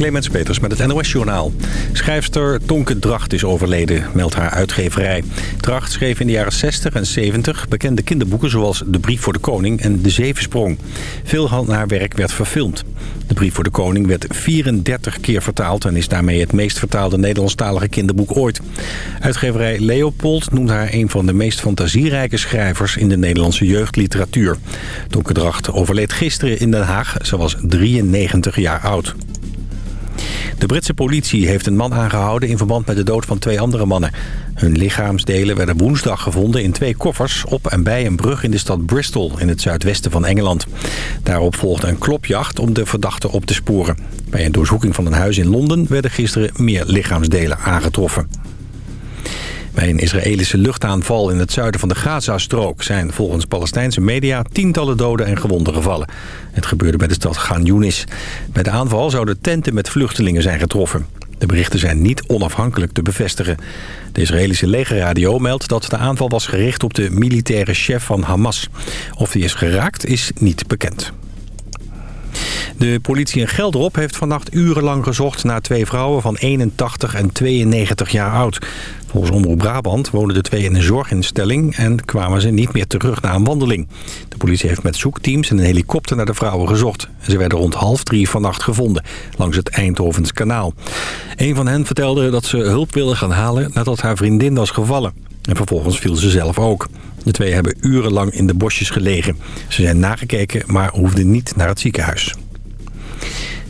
Clemens Peters met het NOS-journaal. Schrijfster Tonke Dracht is overleden, meldt haar uitgeverij. Dracht schreef in de jaren 60 en 70 bekende kinderboeken... zoals De Brief voor de Koning en De Zevensprong. Veel van haar werk werd verfilmd. De Brief voor de Koning werd 34 keer vertaald... en is daarmee het meest vertaalde Nederlandstalige kinderboek ooit. Uitgeverij Leopold noemt haar een van de meest fantasierijke schrijvers... in de Nederlandse jeugdliteratuur. Tonke Dracht overleed gisteren in Den Haag. Ze was 93 jaar oud. De Britse politie heeft een man aangehouden in verband met de dood van twee andere mannen. Hun lichaamsdelen werden woensdag gevonden in twee koffers op en bij een brug in de stad Bristol in het zuidwesten van Engeland. Daarop volgde een klopjacht om de verdachten op te sporen. Bij een doorzoeking van een huis in Londen werden gisteren meer lichaamsdelen aangetroffen. Bij een Israëlische luchtaanval in het zuiden van de Gazastrook... zijn volgens Palestijnse media tientallen doden en gewonden gevallen. Het gebeurde bij de stad Ghan Yunis. Bij de aanval zouden tenten met vluchtelingen zijn getroffen. De berichten zijn niet onafhankelijk te bevestigen. De Israëlische legerradio meldt dat de aanval was gericht op de militaire chef van Hamas. Of die is geraakt is niet bekend. De politie in Gelderop heeft vannacht urenlang gezocht naar twee vrouwen van 81 en 92 jaar oud. Volgens Omroep Brabant woonden de twee in een zorginstelling en kwamen ze niet meer terug na een wandeling. De politie heeft met zoekteams en een helikopter naar de vrouwen gezocht. Ze werden rond half drie vannacht gevonden, langs het Eindhovens kanaal. Een van hen vertelde dat ze hulp wilde gaan halen nadat haar vriendin was gevallen. En vervolgens viel ze zelf ook. De twee hebben urenlang in de bosjes gelegen. Ze zijn nagekeken, maar hoefden niet naar het ziekenhuis.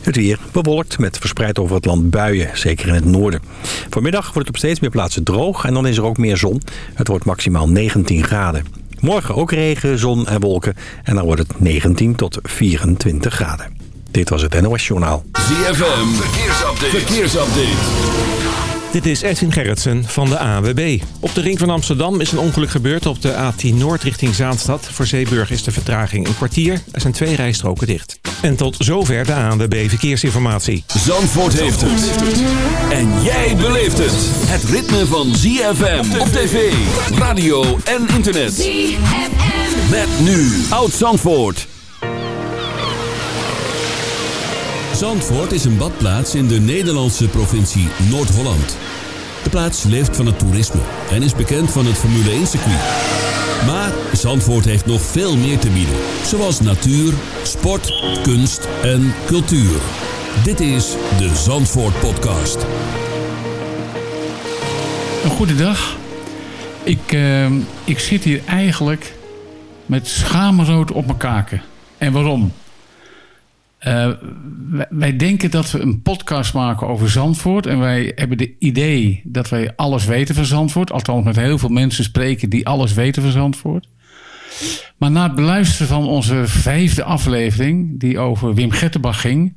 Het weer bewolkt met verspreid over het land buien, zeker in het noorden. Vanmiddag wordt het op steeds meer plaatsen droog en dan is er ook meer zon. Het wordt maximaal 19 graden. Morgen ook regen, zon en wolken en dan wordt het 19 tot 24 graden. Dit was het NOS Journaal. ZFM, verkeersupdate. verkeersupdate. Dit is Edwin Gerritsen van de AWB. Op de ring van Amsterdam is een ongeluk gebeurd op de A10 Noord richting Zaanstad. Voor Zeeburg is de vertraging een kwartier. Er zijn twee rijstroken dicht. En tot zover de ANWB Verkeersinformatie. Zandvoort heeft het. En jij beleeft het. Het ritme van ZFM op tv, radio en internet. ZFM. Met nu Oud Zandvoort. Zandvoort is een badplaats in de Nederlandse provincie Noord-Holland. De plaats leeft van het toerisme en is bekend van het Formule 1-circuit. Maar Zandvoort heeft nog veel meer te bieden. Zoals natuur, sport, kunst en cultuur. Dit is de Zandvoort Podcast. Een goedendag. Ik, uh, ik zit hier eigenlijk met schaamrood op mijn kaken. En waarom? Uh, wij, denken dat we een podcast maken over Zandvoort. En wij hebben de idee dat wij alles weten van Zandvoort. Althans, met heel veel mensen spreken die alles weten van Zandvoort. Maar na het beluisteren van onze vijfde aflevering, die over Wim Gettenbach ging,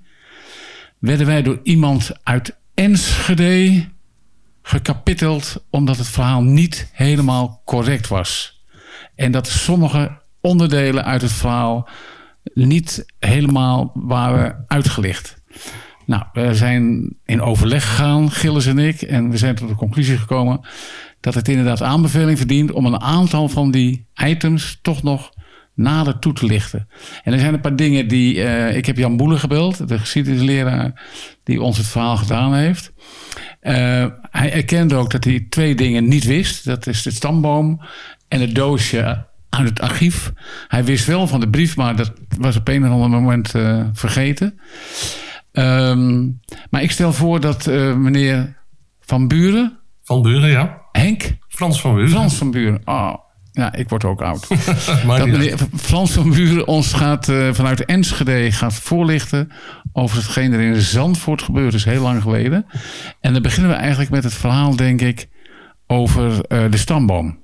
werden wij door iemand uit Enschede gekapiteld omdat het verhaal niet helemaal correct was. En dat sommige onderdelen uit het verhaal niet helemaal waren uitgelicht. Nou, we zijn in overleg gegaan, Gilles en ik, en we zijn tot de conclusie gekomen dat het inderdaad aanbeveling verdient om een aantal van die items toch nog nader toe te lichten. En er zijn een paar dingen die. Uh, ik heb Jan Boelen gebeld, de geschiedenisleraar die ons het verhaal gedaan heeft. Uh, hij erkende ook dat hij twee dingen niet wist: dat is de stamboom en het doosje uit het archief. Hij wist wel van de brief, maar dat was op een of ander moment uh, vergeten. Um, maar ik stel voor dat uh, meneer Van Buren. Van Buren, ja. Henk? Frans van Buren. Frans van Buren. Oh, ja, ik word ook oud. dat meneer Frans van Buren ons gaat uh, vanuit Enschede gaat voorlichten over hetgeen er in Zandvoort gebeurd is, heel lang geleden. En dan beginnen we eigenlijk met het verhaal, denk ik, over de stamboom.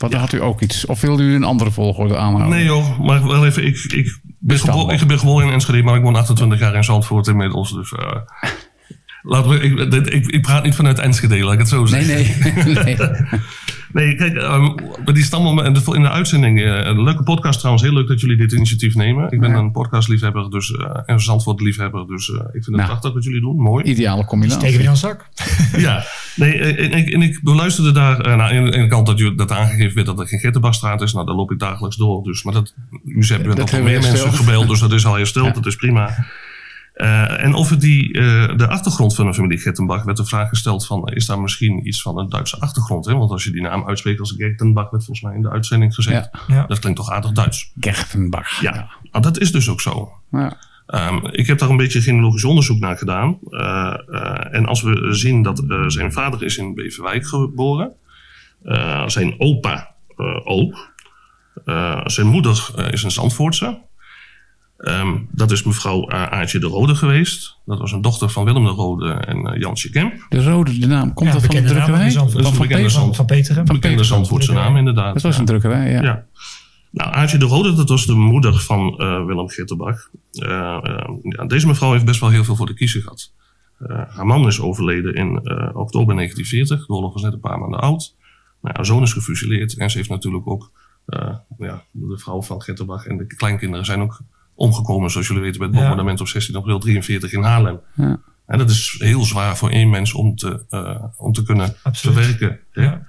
Want dan had u ook iets. Of wilde u een andere volgorde aanhouden? Nee joh, maar wel even. Ik, ik, ben, geboren, ik ben geboren in Enschede, maar ik woon 28 jaar in Zandvoort inmiddels. Dus uh, laten we, ik, ik, ik, praat niet vanuit Enschede, laat ik het zo zeggen. Nee, nee. nee. Nee, kijk, um, die stammen in de, in de uitzending. Uh, een leuke podcast trouwens. Heel leuk dat jullie dit initiatief nemen. Ik ben ja. een podcastliefhebber dus, uh, en Zandvoort-liefhebber. Dus uh, ik vind het nou, prachtig wat jullie doen. Mooi. Ideale combinatie. Steken in zak. ja. Nee, en, ik, en ik beluisterde daar... nou, aan de ene kant dat, je, dat aangegeven werd dat er geen Gettenbachstraat is. Nou, daar loop ik dagelijks door. Dus, maar dat, u hebt dat al meer mensen gebeld. Dus dat is al heel stil. Ja. Dat is prima. Uh, en over die, uh, de achtergrond van de familie Gertenbach werd de vraag gesteld van... is daar misschien iets van een Duitse achtergrond? Hè? Want als je die naam uitspreekt als Gertenbach... werd volgens mij in de uitzending gezegd. Ja. Ja. Dat klinkt toch aardig Duits? Gertenbach. Ja, ja. Nou, dat is dus ook zo. Ja. Um, ik heb daar een beetje genealogisch onderzoek naar gedaan. Uh, en als we zien dat zijn vader is in Beverwijk geboren... zijn opa ook... zijn moeder is een Zandvoortse... Um, dat is mevrouw uh, Aartje de Rode geweest. Dat was een dochter van Willem de Rode en uh, Jansje Kemp. De Rode, de naam, komt ja, dat van de drukkerij? Van, van, Peter, van, van Peter. Van bekende Zandvoortse naam, inderdaad. Dat was een drukkerij, ja. ja. Nou, Aartje de Rode, dat was de moeder van uh, Willem Gitterbach. ja, deze mevrouw heeft best wel heel veel voor de kiezer gehad. haar man is overleden in oktober 1940. De oorlog was net een paar maanden oud. Nou, haar zoon is gefusileerd en ze heeft natuurlijk ook... ja, de vrouw van Gitterbach en de kleinkinderen zijn ook omgekomen, zoals jullie weten, bij het bombardement op 16 april 43 in Haarlem. Ja. En dat is heel zwaar voor één mens om te, uh, om te kunnen Absoluut. verwerken. Ja.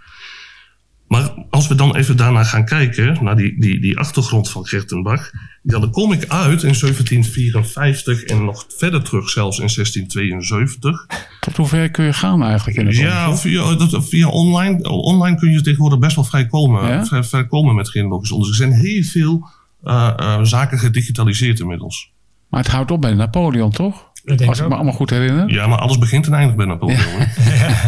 Maar als we dan even daarna gaan kijken, naar die, die, die achtergrond van Gertenbach, dan kom ik uit in 1754 en nog verder terug zelfs in 1672. Tot hoever kun je gaan eigenlijk in het Ja, via, dat, via online. Online kun je tegenwoordig best wel vrij komen, ja? vrij, vrij komen met genealogisch onderzoek. Er zijn heel veel zaken gedigitaliseerd inmiddels. Maar het houdt op bij Napoleon, toch? Als ik, me allemaal goed herinner. Ja, maar alles begint en eindigt bij Napoleon. Ja.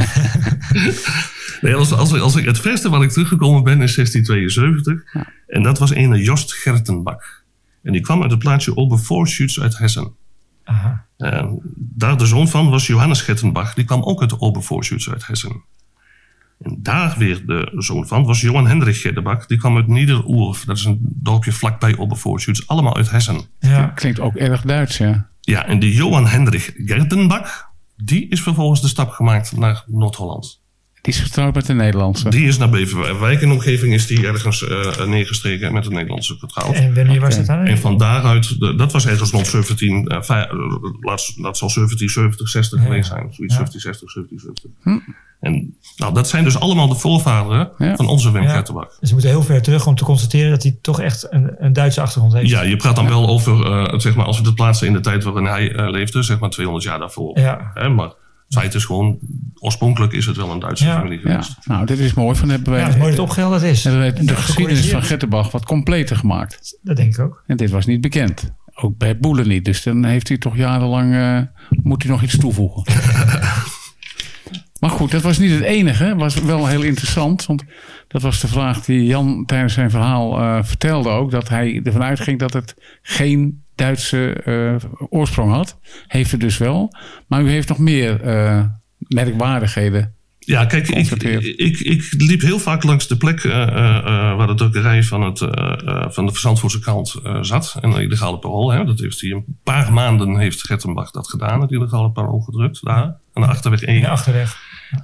nee, als, als, als ik, het verste wat ik teruggekomen ben is 1672. Ja. En dat was een Jost Gertenbach. En die kwam uit het plaatsje Obervorschütz uit Hessen. Aha. En daar de zoon van was Johannes Gertenbach. Die kwam ook uit Obervorschütz uit Hessen. En daar weer de zoon van was Johan Hendrik Geddebak. Die kwam uit Niederoerf. Dat is een dorpje vlakbij Obervoortschütz. Allemaal uit Hessen. Ja, klinkt ook erg Duits, ja. Ja, en die Johan Hendrik Gerdenbach... die is vervolgens de stap gemaakt naar Noord-Holland. Die is getrouwd met de Nederlandse. Die is naar Beverwijk in de omgeving is die ergens uh, neergestreken met een Nederlandse getrouwd. En wanneer was dat dan? En van daaruit, dat was ergens rond 17, uh, laat, dat zal 1770, 60 ja. geweest zijn. Zoiets ja. 1760, 1770. Hm. En nou, dat zijn dus allemaal de voorvaderen ja. van onze Wim ja. Gertenbach. Dus we moeten heel ver terug om te constateren dat hij toch echt een, een Duitse achtergrond heeft. Ja, je praat dan wel over, uh, zeg maar, als we het plaatsen in de tijd waarin hij uh, leefde, zeg maar 200 jaar daarvoor. Ja. Hè, maar het feit is gewoon, oorspronkelijk is het wel een Duitse ja. familie geweest. Ja. Nou, dit is mooi. Van, hebben wij, ja, het is mooi dat opgehelderd is. Hebben wij de geschiedenis van Gertenbach wat completer gemaakt. Dat denk ik ook. En dit was niet bekend. Ook bij Boelen niet. Dus dan heeft hij toch jarenlang, uh, moet hij nog iets toevoegen. Maar goed, dat was niet het enige. Het was wel heel interessant. Want dat was de vraag die Jan tijdens zijn verhaal uh, vertelde ook. Dat hij ervan uitging dat het geen Duitse uh, oorsprong had. Heeft het dus wel. Maar u heeft nog meer uh, merkwaardigheden. Ja, kijk, ik, ik, ik, liep heel vaak langs de plek waar de drukkerij van, het, van de Verzandvoortse kant zat. En de illegale parool. Hè, dat heeft hij een paar maanden heeft Gertenbach dat gedaan. Het illegale parool gedrukt daar. Aan de Achterweg 1. De Achterweg.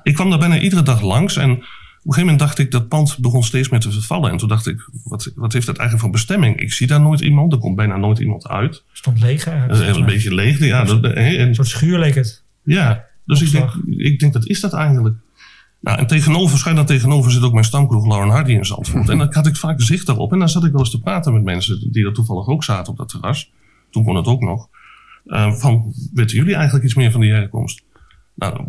Ik kwam daar bijna iedere dag langs en een gegeven moment dacht ik, dat pand begon steeds meer te vervallen. En toen dacht ik, wat, wat heeft dat eigenlijk voor bestemming? Ik zie daar nooit iemand, er komt bijna nooit iemand uit. Stond leeg eigenlijk. Een, een beetje leeg, ja. Dat, een soort schuur leek het. Ja, dus ik denk, ik denk, dat is dat eigenlijk. Nou, en tegenover, schijnt tegenover zit ook mijn stamkroeg Lauren Hardy in Zandvoort. En dan had ik vaak zicht daarop. En dan zat ik wel eens te praten met mensen die er toevallig ook zaten op dat terras. Toen kon het ook nog. Uh, van, weten jullie eigenlijk iets meer van die herkomst? Nou,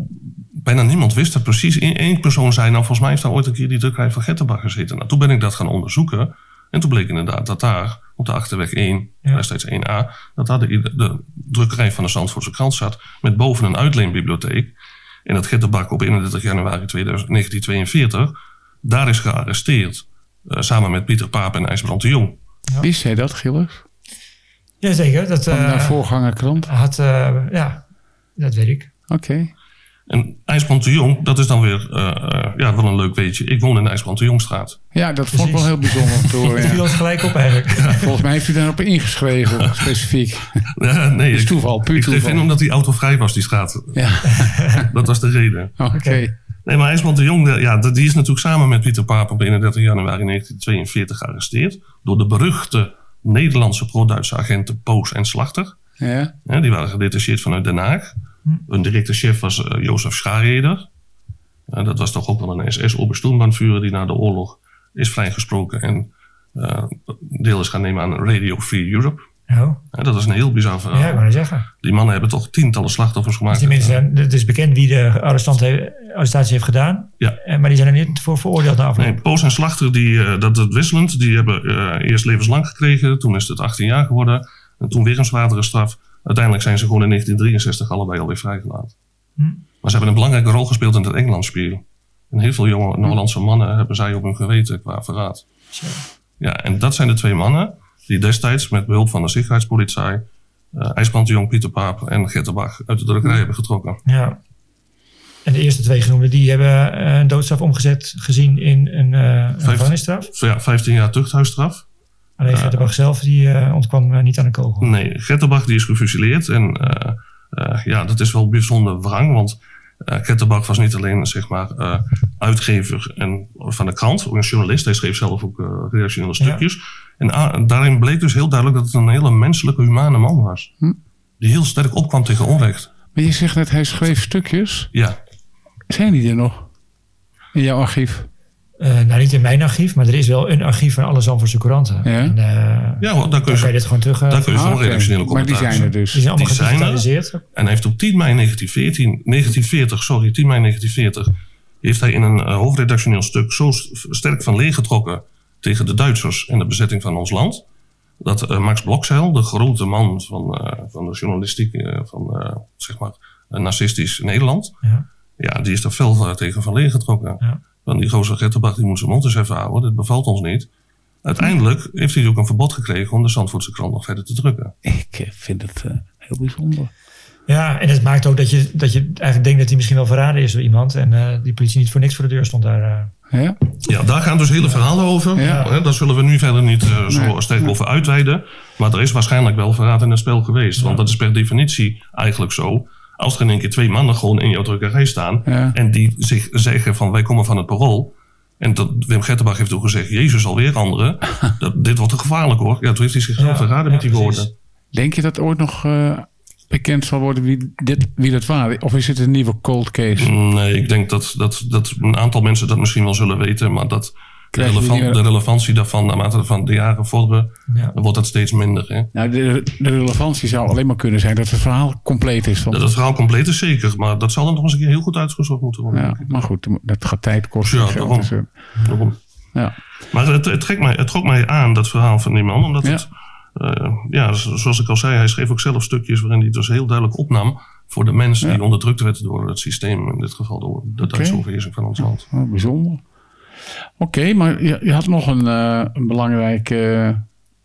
bijna niemand wist dat precies. Eén persoon zei, nou volgens mij heeft daar ooit een keer die drukkerij van Gettenbach gezeten. Nou, toen ben ik dat gaan onderzoeken. En toen bleek inderdaad dat daar op de Achterweg 1, ja. destijds 1A, dat daar de, de, drukkerij van de Zandvoortse krant zat. Met boven een uitleenbibliotheek. En dat Gettenbach op 31 januari 1942 daar is gearresteerd. Uh, samen met Pieter Paap en IJsbrand de Jong. Ja. Wist jij dat, Gilles? Jazeker. Dat, van de uh, voorgangerkrant? Had, uh, ja, dat weet ik. Oké. En IJsbrand de Jong, dat is dan weer uh, ja, wel een leuk weetje. Ik woon in de IJsbrand de Jongstraat. Ja, dat vond ik wel heel bijzonder te horen. viel ons gelijk op eigenlijk. Volgens mij heeft u daarop ingeschreven, specifiek. Ja, nee. is toeval, puur ik toeval. Ik omdat die auto vrij was, die straat. Ja. dat was de reden. Oké. Okay. Nee, maar IJsbrand de Jong, ja, die is natuurlijk samen met Pieter Paap op 31 januari 1942 gearresteerd. Door de beruchte Nederlandse pro-Duitse agenten Poos en Slachter. Ja. ja. Die waren gedetacheerd vanuit Den Haag. Een directe chef was uh, Jozef Schareder. Uh, dat was toch ook wel een SS-obersturmbannführer die na de oorlog is vrijgesproken en uh, deel is gaan nemen aan Radio Free Europe. Oh, Ja, dat is een heel bizar verhaal. ja, zeggen. Die mannen hebben toch tientallen slachtoffers Dus gemaakt. mensen zijn, het is bekend wie de arrestatie heeft gedaan. Ja. Eh, Maar die zijn er niet voor veroordeeld na afloop. Nee, Poos en Slachter, die, eh, dat is wisselend. Die hebben eh, eerst levenslang gekregen. Toen is het 18 jaar geworden. En toen weer een zwaardere straf. Uiteindelijk zijn ze gewoon in 1963 allebei alweer vrijgelaten. Hm. Maar ze hebben een belangrijke rol gespeeld in het Engelandspiel. En heel veel jonge Nederlandse mannen hebben zij op hun geweten qua verraad. Zo. Ja, en dat zijn de twee mannen die destijds met behulp van de Sicherheidspolitie... eh IJsbrand de Jong, Pieter Paap en Gettenbach uit de drukkerij hebben getrokken. Ja. En de eerste twee genoemden, die hebben eh, een doodstraf omgezet gezien in een, eh een gevangenisstraf. Zo ja, 15 jaar tuchthuisstraf. Alleen Gertenbach zelf, die eh, ontkwam eh, niet aan de kogel. Nee, Gettenbach die is gefusileerd. En eh, eh, ja, dat is wel bijzonder wrang. Want eh Gettenbach was niet alleen zeg maar, eh, uitgever en, van de krant, ook een journalist. Hij schreef zelf ook redactionele stukjes. En ah, daarin bleek dus heel duidelijk dat het een hele menselijke, humane man was. Hm. Die heel sterk opkwam tegen onrecht. Maar je zegt net, hij schreef stukjes. Ja, Zijn die er nog? In jouw archief? Eh, nou, niet in mijn archief, maar er is wel een archief van alle Zandvoortse couranten. Ja. En, eh, ja daar kun dan kan je je, dit gewoon terug... eh, daar kun je Ah, oké. redactionele Maar die zijn er dus. die zijn allemaal die zijn gedigitaliseerd. En hij heeft op 10 mei 1914, 1940, sorry, 10 mei 1940, heeft hij in een hoofdredactioneel stuk zo st- sterk van leer getrokken tegen de Duitsers en de bezetting van ons land. Dat eh, Max Blokzeil, de grote man van, eh, van de journalistiek eh, van eh, zeg maar nazistisch Nederland, Ja. ja, die is er fel tegen van leer getrokken. Ja. Want die gozer Gettenbach die moet zijn mond eens even houden, dit bevalt ons niet. Uiteindelijk heeft hij ook een verbod gekregen om de Zandvoortse krant nog verder te drukken. Ik eh, vind het eh, heel bijzonder. Ja, en het maakt ook dat je, dat je eigenlijk denkt dat hij misschien wel verraden is door iemand. En eh, die politie niet voor niks voor de deur stond daar. eh. Ja? Ja, daar gaan dus hele verhalen over. Ja. Daar zullen we nu verder niet zo Nee. sterk over uitweiden. Maar er is waarschijnlijk wel verraad in het spel geweest. Want dat is per definitie eigenlijk zo. Als er in één keer twee mannen gewoon in jouw drukkerij staan... Ja. en die zich zeggen van wij komen van het parool... en dat, Wim Gettenbach heeft ook gezegd... Jezus alweer anderen, dat, dit wordt te gevaarlijk hoor. Ja, toen heeft hij zichzelf Ja, verraden ja, met die precies. woorden. Denk je dat ooit nog eh, bekend zal worden wie, dit, wie dat waren? Of is het een nieuwe cold case? Nee, ik denk dat, dat, dat een aantal mensen dat misschien wel zullen weten... maar dat de, relevantie daarvan naarmate van de jaren vorderen... Ja. dan wordt dat steeds minder. Hè? Nou, de, de relevantie zou alleen maar kunnen zijn dat het verhaal compleet is. Want, Dat het verhaal compleet is zeker, maar dat zal dan nog eens een keer heel goed uitgezocht moeten worden. ja, maar goed, dat gaat tijd kosten. Ja, daarom. dus, eh, Daarom. ja. Maar het, het, trekt mij, het trok mij aan, dat verhaal van die man, omdat Ja. het, eh, ja, zo- zoals ik al zei, hij schreef ook zelf stukjes waarin hij het dus heel duidelijk opnam voor de mensen Ja. die onderdrukt werden door het systeem, in dit geval door de Duitse overheersing van ons land. Oh, bijzonder. Oké, maar je, je had nog een, eh, een belangrijke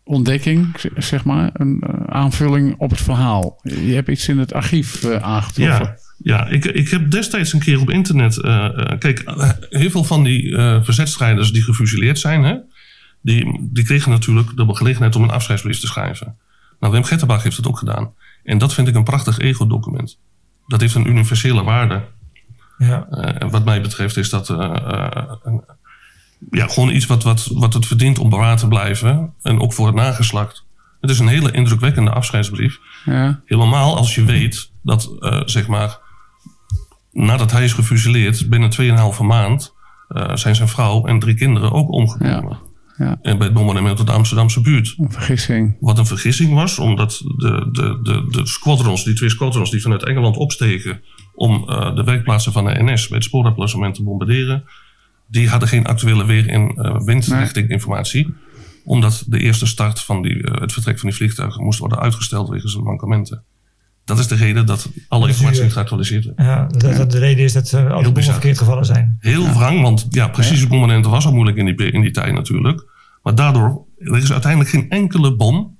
ontdekking, zeg maar. Een eh, aanvulling op het verhaal. Je hebt iets in het archief eh, aangetroffen. Ja, ja ik, ik heb destijds een keer op internet. kijk, heel veel van die eh verzetstrijders die gefusileerd zijn, hè, die, die kregen natuurlijk de gelegenheid om een afscheidsbrief te schrijven. Nou, Wim Gettenbach heeft het ook gedaan. En dat vind ik een prachtig ego-document. Dat heeft een universele waarde. Ja. Eh, wat mij betreft is dat een- ja, gewoon iets wat, wat, wat het verdient om bewaard te blijven. En ook voor het nageslacht. Het is een hele indrukwekkende afscheidsbrief. Ja, Helemaal als je weet dat, eh, zeg maar, nadat hij is gefusileerd, binnen 2,5 maand eh, zijn zijn vrouw en drie kinderen ook omgekomen. ja. En bij het bombardement op de Amsterdamse buurt. een vergissing. Wat een vergissing was, omdat de, de, de, de squadrons, die twee squadrons die vanuit Engeland opstegen om eh, de werkplaatsen van de NS bij het te bombarderen, die hadden geen actuele weer- en eh windrichting informatie. Omdat de eerste start van die, eh, het vertrek van die vliegtuigen moest worden uitgesteld wegens mankementen. Dat is de reden dat alle informatie niet geactualiseerd werd. Ja, dat, dat de reden is dat eh, alle bommen verkeerd gevallen zijn. Heel wrang, want ja, precieze bombardementen was al moeilijk in die, in die tijd natuurlijk. Maar daardoor, er is uiteindelijk geen enkele bom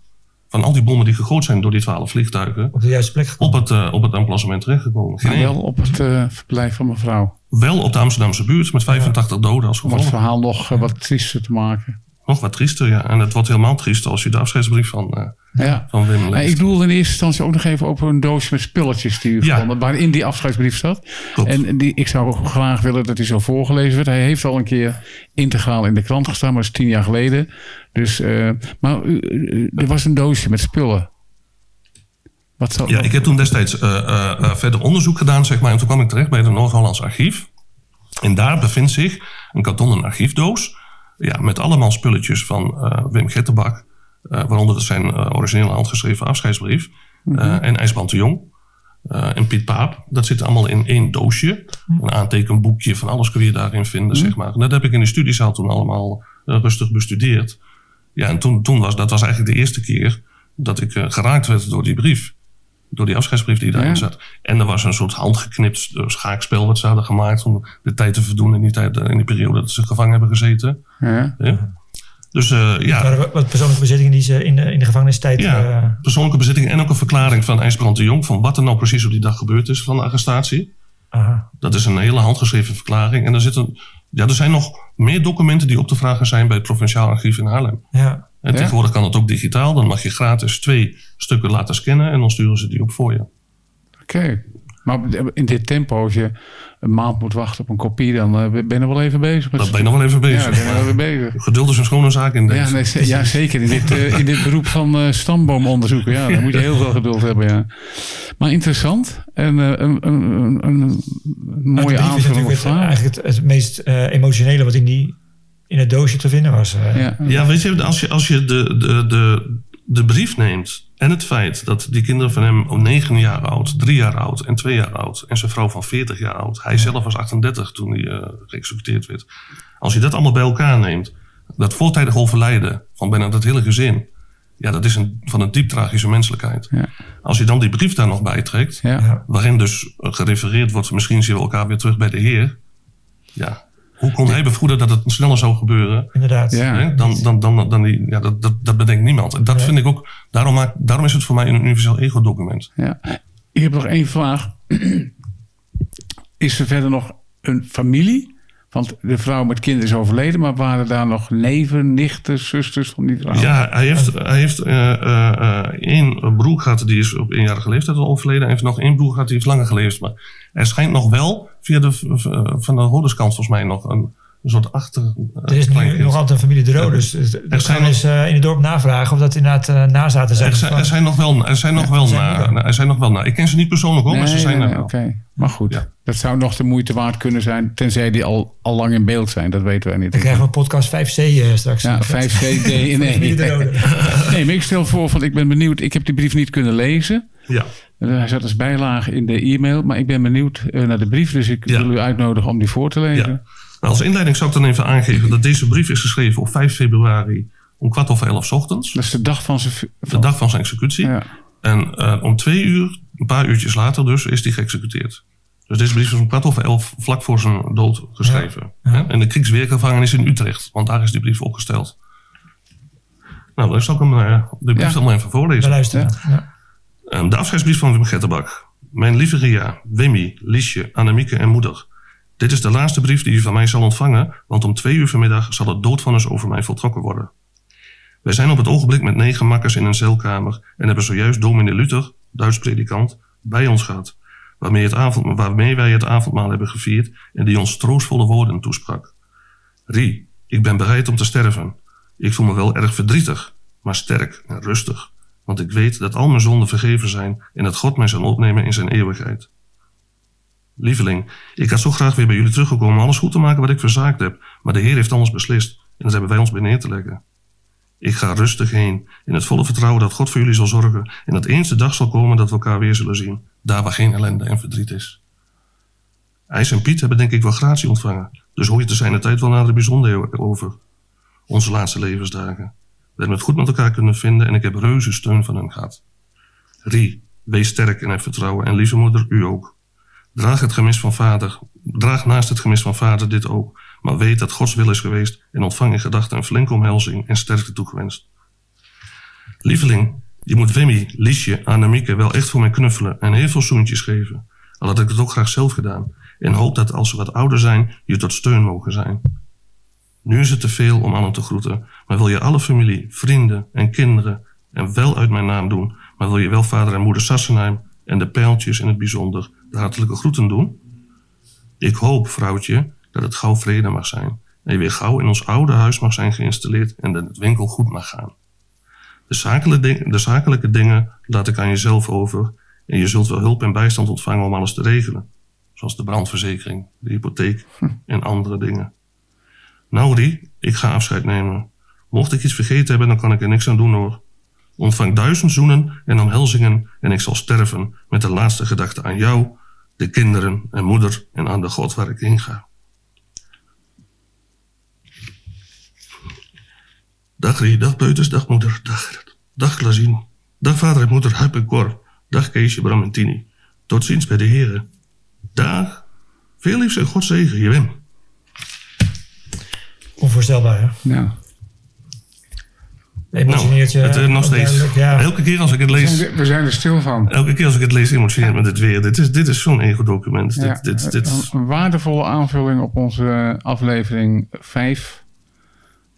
van al die bommen die gegooid zijn door die twaalf vliegtuigen Op de juiste plek gekomen. op het, eh, op het emplacement terechtgekomen. Geen wel op het eh, verblijf van mevrouw. Wel op de Amsterdamse buurt met 85 doden als Om het gevolg. verhaal nog eh, wat triester te maken. Nog wat triester, ja. En het wordt helemaal triester als je de afscheidsbrief van, eh, Ja. van Wim leest. ik bedoelde in eerste instantie ook nog even over een doosje met spulletjes die u Ja. gevonden, waarin die afscheidsbrief zat. Klopt. En die, ik zou ook graag willen dat hij zo voorgelezen werd. Hij heeft al een keer integraal in de krant gestaan, maar dat is tien jaar geleden. Dus, eh, maar er was een doosje met spullen. Wat zou, Ja, ik heb toen destijds eh, verder onderzoek gedaan, zeg maar. En toen kwam ik terecht bij het Noord-Hollands Archief. En daar bevindt zich een kartonnen archiefdoos. Ja, met allemaal spulletjes van eh, Wim Gettenbak. waaronder zijn originele handgeschreven afscheidsbrief. En IJsbrand de Jong. en Piet Paap. Dat zit allemaal in één doosje. Een aantekenboekje van alles kun je daarin vinden, zeg maar. En dat heb ik in de studiezaal toen allemaal rustig bestudeerd. Ja, en toen, toen was dat was eigenlijk de eerste keer dat ik geraakt werd door die brief door die afscheidsbrief die daarin zat. En er was een soort handgeknipt schaakspel wat ze hadden gemaakt om de tijd te verdoen in die, tijd, in die periode dat ze gevangen hebben gezeten. Ja. ja. Dus uh, ja. Wat persoonlijke bezittingen die ze in de, in de gevangenistijd. Ja, uh... persoonlijke bezittingen en ook een verklaring van IJsbrand de Jong van wat er nou precies op die dag gebeurd is van de arrestatie. Aha. Dat is een hele handgeschreven verklaring. En er, zitten, ja, er zijn nog meer documenten die op te vragen zijn bij het Provinciaal Archief in Haarlem. Ja. En tegenwoordig kan het ook digitaal. Dan mag je gratis twee stukken laten scannen en dan sturen ze die op voor je. Oké. Maar in dit tempo, als je een maand moet wachten op een kopie, dan uh, ben je wel even bezig. Met... Dan ben je nog wel even bezig. Ja, ben je wel even bezig. Geduld is een schone zaak in deze. Ja, nee, ja zeker. In dit, uh, in dit beroep van uh, stamboomonderzoeken. Ja, dan moet je heel veel geduld hebben. Ja. Maar interessant. En een, een, een, een mooie aanvulling op Eigenlijk het, het meest emotionele wat in die in het doosje te vinden was. Uh. Ja. ja, weet je, als je, als je de, de, de, de brief neemt en het feit dat die kinderen van hem om negen jaar oud, drie jaar oud en twee jaar oud en zijn vrouw van 40 jaar oud, hij zelf was 38 toen hij uh, geëxecuteerd werd. Als je dat allemaal bij elkaar neemt, dat voortijdig overlijden van bijna dat hele gezin, ja, dat is een, van een diep tragische menselijkheid. Ja. Als je dan die brief daar nog bij trekt, ja. waarin dus gerefereerd wordt, misschien zien we elkaar weer terug bij de Heer. Ja, hoe kon hij bevroeden dat het sneller zou gebeuren? Inderdaad. Ja. Dan, dan, dan, dan die, ja, dat, dat, dat bedenkt niemand. En dat vind ik ook, daarom, maak, daarom is het voor mij een universeel ego-document. Ja. Ik heb nog één vraag. Is er verder nog een familie? Want de vrouw met kinderen is overleden, maar waren daar nog neven, nichten, zusters van die vrouw? Ja, hij heeft, hij heeft uh, uh, één broer gehad, die is op eenjarige leeftijd al overleden. Hij heeft nog één broer gehad, die heeft langer geleefd. Maar er schijnt nog wel via de, van de hoorderskant volgens mij nog een, een soort achter. Uh, er is nu nog altijd een familie de Roo, dus we gaan eens uh, in het dorp navragen of dat inderdaad uh, nazaten zijn. Er, zijn. er zijn nog wel, er zijn nog wel na, er zijn nog wel na. Ik ken ze niet persoonlijk hoor, maar ze zijn er wel. Oké, maar goed. Ja. Dat zou nog de moeite waard kunnen zijn, tenzij die al, al lang in beeld zijn. Dat weten wij niet. Dan krijgen we podcast 5C straks. Ja, 5C, D, nee. nee, maar ik stel voor, want ik ben benieuwd. Ik heb die brief niet kunnen lezen. Ja. Hij zat als bijlage in de e-mail, maar ik ben benieuwd naar de brief. Dus ik wil u uitnodigen om die voor te lezen. Ja. Nou, als inleiding zou ik dan even aangeven dat deze brief is geschreven op 5 februari om kwart over elf ochtends. Dat is de dag van zijn, de dag van zijn executie. Ja. En uh, om twee uur, een paar uurtjes later dus, is hij geëxecuteerd. Dus deze brief is om kwart over elf vlak voor zijn dood geschreven. Ja. En de kriegsweergevangenis in Utrecht, want daar is die brief opgesteld. Nou, dan zal ik hem, uh, de brief ja. even voorlezen. Luisteren. Ja. Um, de afscheidsbrief van Wim Gettenbak. Mijn lieve Ria, Wimmy, Liesje, Annemieke en moeder. Dit is de laatste brief die u van mij zal ontvangen, want om twee uur vanmiddag zal het doodvonnis over mij voltrokken worden. Wij zijn op het ogenblik met negen makkers in een celkamer en hebben zojuist dominee Luther, Duits predikant, bij ons gehad, waarmee, het avond, waarmee wij het avondmaal hebben gevierd en die ons troostvolle woorden toesprak. Rie, ik ben bereid om te sterven. Ik voel me wel erg verdrietig, maar sterk en rustig, want ik weet dat al mijn zonden vergeven zijn en dat God mij zal opnemen in zijn eeuwigheid. Lieveling, ik had zo graag weer bij jullie teruggekomen om alles goed te maken wat ik verzaakt heb, maar de Heer heeft anders beslist en dat hebben wij ons bij neer te leggen. Ik ga rustig heen, in het volle vertrouwen dat God voor jullie zal zorgen en dat eens de dag zal komen dat we elkaar weer zullen zien, daar waar geen ellende en verdriet is. IJs en Piet hebben denk ik wel gratie ontvangen, dus hoor je te zijn de tijd wel naar de bijzonderen over. Onze laatste levensdagen. We hebben het goed met elkaar kunnen vinden en ik heb reuze steun van hen gehad. Rie, wees sterk en heb vertrouwen en lieve moeder, u ook. Draag het gemis van vader, draag naast het gemis van vader dit ook, maar weet dat Gods wil is geweest en ontvang in gedachten een flinke omhelzing en sterkte toegewenst. Lieveling, je moet Wimmy, Liesje, Annemieke wel echt voor mij knuffelen en heel veel zoentjes geven. Al had ik het ook graag zelf gedaan en hoop dat als ze wat ouder zijn, je tot steun mogen zijn. Nu is het te veel om allen te groeten, maar wil je alle familie, vrienden en kinderen en wel uit mijn naam doen, maar wil je wel vader en moeder Sassenheim en de pijltjes in het bijzonder de hartelijke groeten doen? Ik hoop, vrouwtje, dat het gauw vrede mag zijn en je weer gauw in ons oude huis mag zijn geïnstalleerd en dat het winkel goed mag gaan. De zakelijke, de zakelijke dingen laat ik aan jezelf over en je zult wel hulp en bijstand ontvangen om alles te regelen. Zoals de brandverzekering, de hypotheek hm. en andere dingen. Nou Rie, ik ga afscheid nemen. Mocht ik iets vergeten hebben, dan kan ik er niks aan doen hoor. Ontvang duizend zoenen en omhelzingen en ik zal sterven met de laatste gedachte aan jou, de kinderen en moeder en aan de God waar ik heen ga. Dag Rie, dag Peuters, dag moeder, dag Gerrit, dag dag vader en moeder Huip en Cor, dag Keesje, Bram en Tini. Tot ziens bij de heren. Dag. Veel liefs en God zegen, je Wim. Onvoorstelbaar, hè? Nou, Emotioneert je. Nou, het, eh, nog ook steeds. Ja. Elke keer als ik het we lees, zijn er- we zijn er stil van. elke keer als ik het lees, emotioneert me dit weer. Dit is, dit is zo'n ego-document. Ja, dit, dit, dit, een, een waardevolle aanvulling op onze aflevering 5.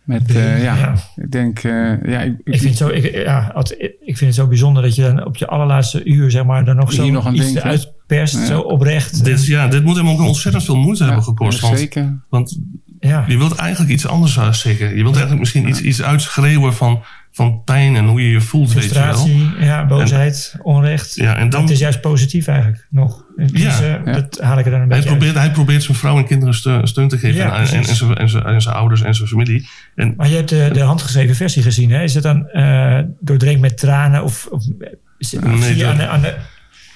Met, eh, ja, Ja. ik denk, eh, ja, ik, Ik vind, het zo, ik, ja, als- ik vind het zo bijzonder dat je dan op je allerlaatste uur, zeg maar, er nog zo nog aan iets denkt, hè? eruit perst, Ja. zo oprecht. dit, ja, dit moet hem ook ontzettend veel moeite hebben gekost. ja, Want, zeker. want ja. je wilt eigenlijk iets anders eh, zeggen. Je wilt eigenlijk misschien iets, iets uitschreeuwen van, van pijn en hoe je je voelt, weet je wel. Frustratie, ja, boosheid, onrecht. Ja, en dan, het is juist positief eigenlijk nog. Dus, Ja. eh, Ja. Dat haal ik er dan een hij, beetje uit. probeert, hij probeert zijn vrouw en kinderen steun, steun te geven. Ja, en, en, en, zijn, en, zijn, en zijn ouders en zijn familie. En Maar je hebt de, de handgeschreven versie gezien. Hè? Is het dan eh doordrenkt met tranen? Of, of het- Nee, zie je dat- aan de, aan de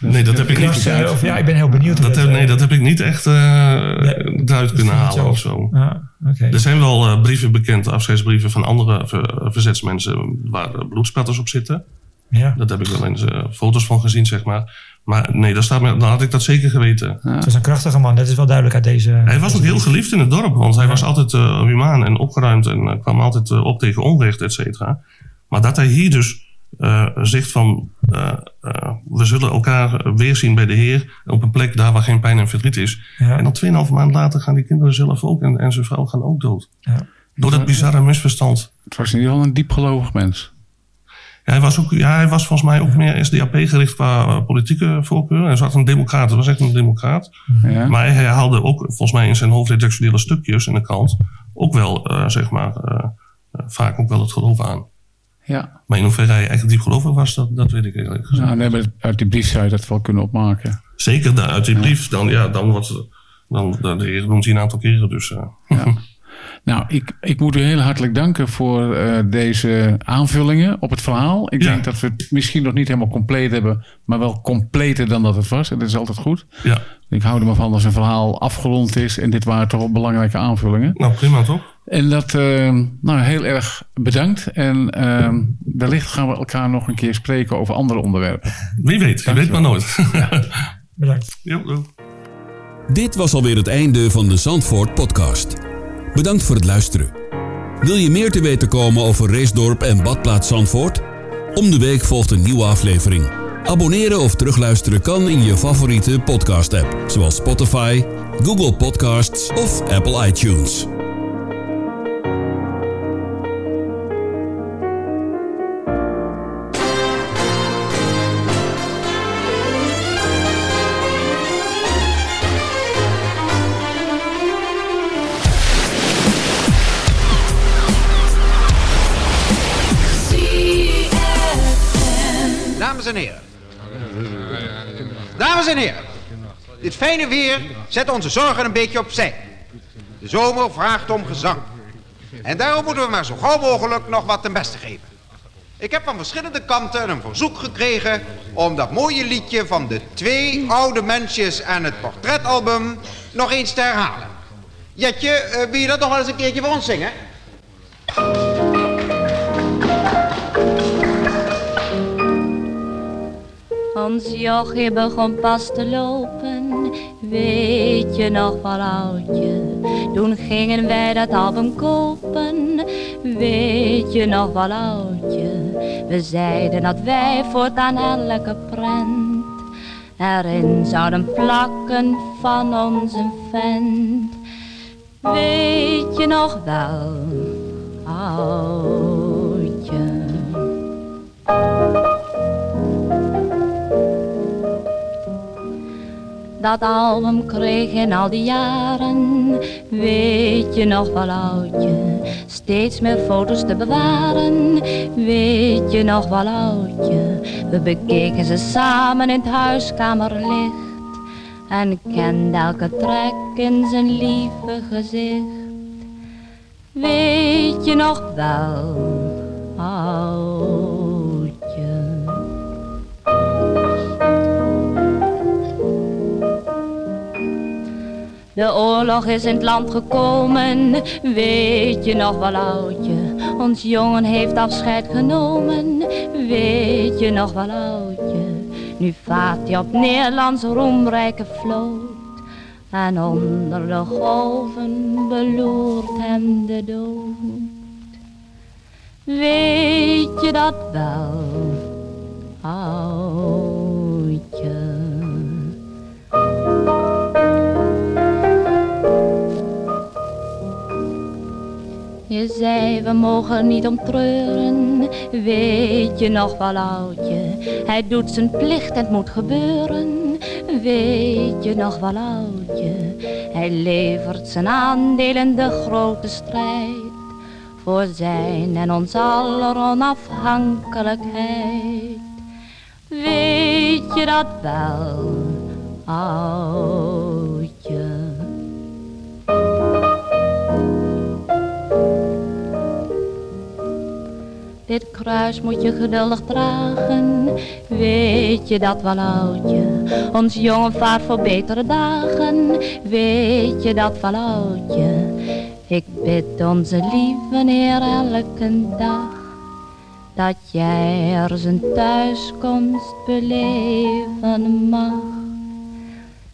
nee, dat heb ik niet krassen? Of, ja, ik ben heel benieuwd. Dat heb, eh, nee, dat heb ik niet echt eh eruit dat kunnen halen of zo. Ah, oké. Er zijn wel eh, brieven bekend, afscheidsbrieven van andere ver- verzetsmensen waar bloedspatters op zitten. Ja. Dat heb ik wel eens foto's van gezien, zeg maar. Maar nee, daar staat me, dan had ik dat zeker geweten. Het was een krachtige man. Dat is wel duidelijk uit deze... Hij was ook heel geliefd in het dorp, want hij was altijd eh humaan en opgeruimd en kwam altijd op tegen onrecht, et cetera. Maar dat hij hier dus eh, zegt van, eh, eh, we zullen elkaar weerzien bij de Heer op een plek daar waar geen pijn en verdriet is. Ja. En dan 2,5 maand later gaan die kinderen zelf ook en, en zijn vrouw gaan ook dood. Ja. Door dat bizarre misverstand. Het was in ieder geval een diepgelovig mens. Ja, hij, was ook, ja, hij was volgens mij ook meer SDAP gericht qua politieke voorkeur. Hij zat een democraat, hij was echt een democraat. Ja. Maar hij haalde ook volgens mij in zijn hoofdredactionele stukjes in de krant ook wel, eh, zeg maar, vaak ook wel het geloof aan. Ja. Maar in hoeverre hij echt diep gelovig was, dat, dat weet ik eigenlijk gezegd. Nou, nee, maar uit die brief zou je dat wel kunnen opmaken. Zeker da- uit die brief, dan, ja, dan wordt dan, de de heer noemt hij een aantal keren. Dus, eh, Ja. Nou, ik, ik moet u heel hartelijk danken voor eh, deze aanvullingen op het verhaal. Ik Ja. denk dat we het misschien nog niet helemaal compleet hebben, maar wel completer dan dat het was. En dat is altijd goed. ja, Ik hou er maar van als een verhaal afgerond is. En dit waren toch wel belangrijke aanvullingen. nou prima toch? En dat, eh, nou, heel erg bedankt. En eh, wellicht gaan we elkaar nog een keer spreken over andere onderwerpen. Wie weet, je weet maar nooit. Bedankt. Jo, jo. Dit was alweer het einde van de Zandvoort podcast. Bedankt voor het luisteren. Wil je meer te weten komen over Reesdorp en Badplaats Zandvoort? Om de week volgt een nieuwe aflevering. Abonneren of terugluisteren kan in je favoriete podcast-app, zoals Spotify, Google Podcasts of Apple iTunes. Dames en heren. Dit fijne weer zet onze zorgen een beetje opzij. De zomer vraagt om gezang. En daarom moeten we maar zo gauw mogelijk nog wat ten beste geven. Ik heb van verschillende kanten een verzoek gekregen om dat mooie liedje van de twee oude mensjes en het portretalbum nog eens te herhalen. Jetje, eh, wil je dat nog wel eens een keertje voor ons zingen? Ons jochie begon pas te lopen, weet je nog wel oudje? Toen gingen wij dat album kopen, weet je nog wel oudje? We zeiden dat wij voortaan elke prent erin zouden plakken van onze vent. Weet je nog wel, oudje? Dat album kreeg in al die jaren, weet je nog wel oudje, steeds meer foto's te bewaren, weet je nog wel oudje. We bekeken ze samen in het huiskamerlicht en kende elke trek in zijn lieve gezicht. Weet je nog wel, oudje? De oorlog is in het land gekomen, weet je nog wel oudje? Ons jongen heeft afscheid genomen, weet je nog wel oudje? Nu vaart hij op Nederlands roemrijke vloot. En onder de golven beloert hem de dood. Weet je dat wel, oudje? Je zei we mogen niet om treuren, weet je nog wel oudje. Hij doet zijn plicht en het moet gebeuren, weet je nog wel oudje. Hij levert zijn aandeel in de grote strijd, voor zijn en ons aller onafhankelijkheid. Weet je dat wel, oudje? Dit kruis moet je geduldig dragen, weet je dat wel oudje. Ons jongen vaart voor betere dagen, weet je dat wel oudje. Ik bid onze lieve Heer elke dag, dat jij er zijn thuiskomst beleven mag.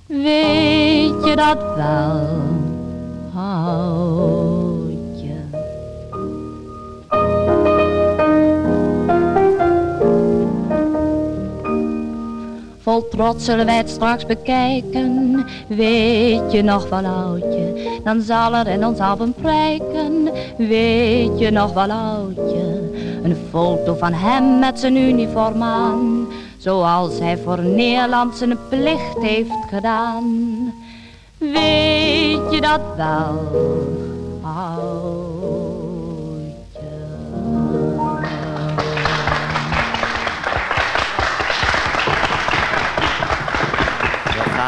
Weet je dat wel, oudje. Vol trots zullen wij het straks bekijken, weet je nog wel oudje, dan zal er in ons album prijken, weet je nog wel oudje, een foto van hem met zijn uniform aan, zoals hij voor Nederland zijn plicht heeft gedaan. Weet je dat wel, oudje?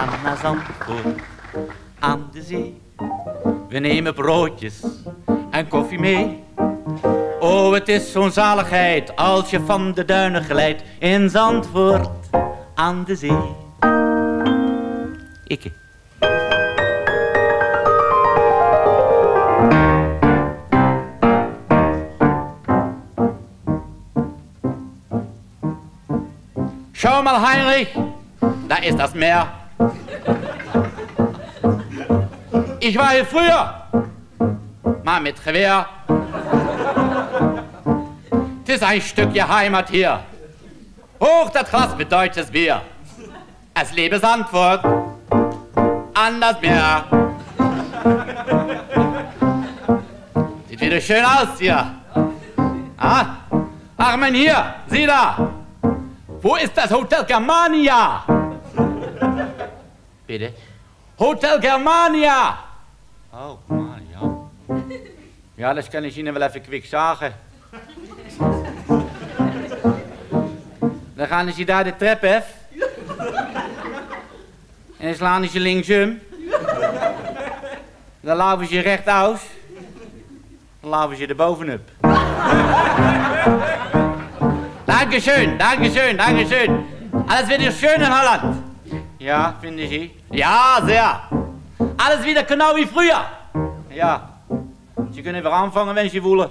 Gaan naar Zandvoort aan de zee. We nemen broodjes en koffie mee. Oh, het is zo'n zaligheid als je van de duinen glijdt in Zandvoort aan de zee. Ikke. Schau mal, Heinrich, da ist das Meer. Ich war hier früher, mal mit. Es ist ein Stückchen Heimat hier. Hoch das Glas mit deutsches Bier. Es lebe Sandfurt an das Meer. Sieht wieder schön aus hier. Ah, ach mein hier, sieh da. Wo ist das Hotel Germania? Bitte? Hotel Germania. Oh, man, ja. Ja, das kann ich Ihnen wel even quick sagen. Dan gaan ze daar de trap af. En dan slaan ze linksum. Dan laven ze rechtouts. Dan laven ze er bovenop. Dankeschön, dankeschön, dankeschön. Alles wieder schön in Holland. Ja, finden Sie? Ja, sehr. Alles wieder genau wie früher. Ja. Sie kunnen weer aanvangen, wenn Sie willen.